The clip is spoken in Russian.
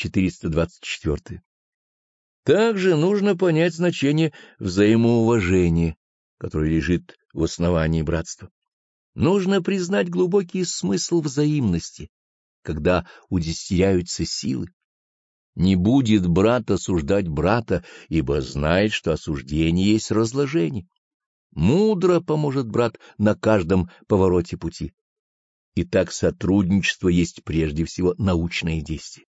424. Также нужно понять значение взаимоуважения, которое лежит в основании братства. Нужно признать глубокий смысл взаимности, когда удестеряются силы. Не будет брат осуждать брата, ибо знает, что осуждение есть разложение. Мудро поможет брат на каждом повороте пути. Итак, сотрудничество есть прежде всего научное действие.